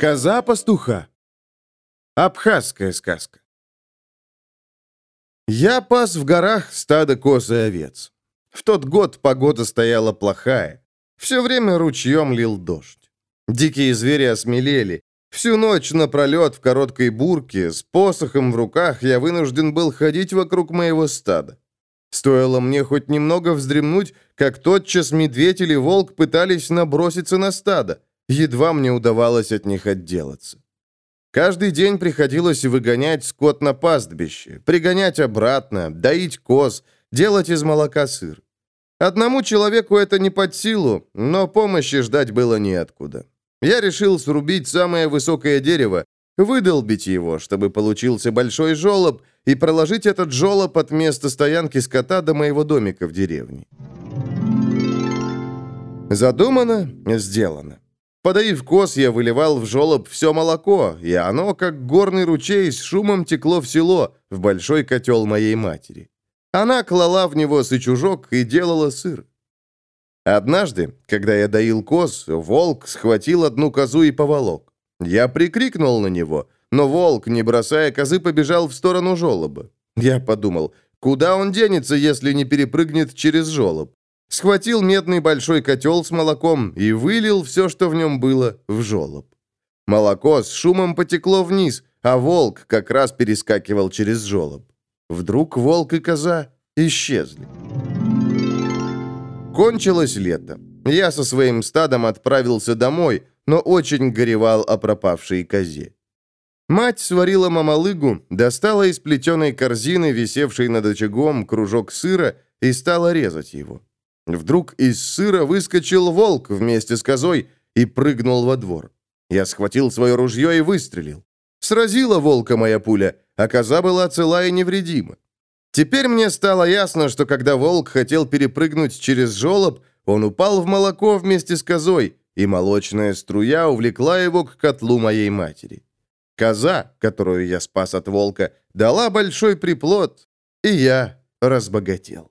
Коза пастуха. Абхазская сказка. Я пас в горах стадо коз и овец. В тот год погода стояла плохая. Все время ручьем лил дождь. Дикие звери осмелели. Всю ночь напролет в короткой бурке, с посохом в руках, я вынужден был ходить вокруг моего стада. Стоило мне хоть немного вздремнуть, как тотчас медведь или волк пытались наброситься на стадо. Едва мне удавалось от них отделаться. Каждый день приходилось выгонять скот на пастбище, пригонять обратно, доить коз, делать из молока сыр. Одному человеку это не под силу, но помощи ждать было неоткуда. Я решил срубить самое высокое дерево, выдолбить его, чтобы получился большой жолоб, и проложить этот жолоб от места стоянки скота до моего домика в деревне. Задумано, сделано. Подоив коз, я выливал в жолоб все молоко, и оно, как горный ручей, с шумом текло в село, в большой котел моей матери. Она клала в него сычужок и делала сыр. Однажды, когда я доил коз, волк схватил одну козу и поволок. Я прикрикнул на него, но волк, не бросая козы, побежал в сторону жолоба. Я подумал, куда он денется, если не перепрыгнет через жолоб? Схватил медный большой котел с молоком и вылил все, что в нем было, в жолоб. Молоко с шумом потекло вниз, а волк как раз перескакивал через жолоб. Вдруг волк и коза исчезли. Кончилось лето. Я со своим стадом отправился домой, но очень горевал о пропавшей козе. Мать сварила мамалыгу, достала из плетеной корзины, висевшей над очагом, кружок сыра и стала резать его. Вдруг из сыра выскочил волк вместе с козой и прыгнул во двор. Я схватил свое ружье и выстрелил. Сразила волка моя пуля, а коза была цела и невредима. Теперь мне стало ясно, что когда волк хотел перепрыгнуть через жолоб, он упал в молоко вместе с козой, и молочная струя увлекла его к котлу моей матери. Коза, которую я спас от волка, дала большой приплод, и я разбогател.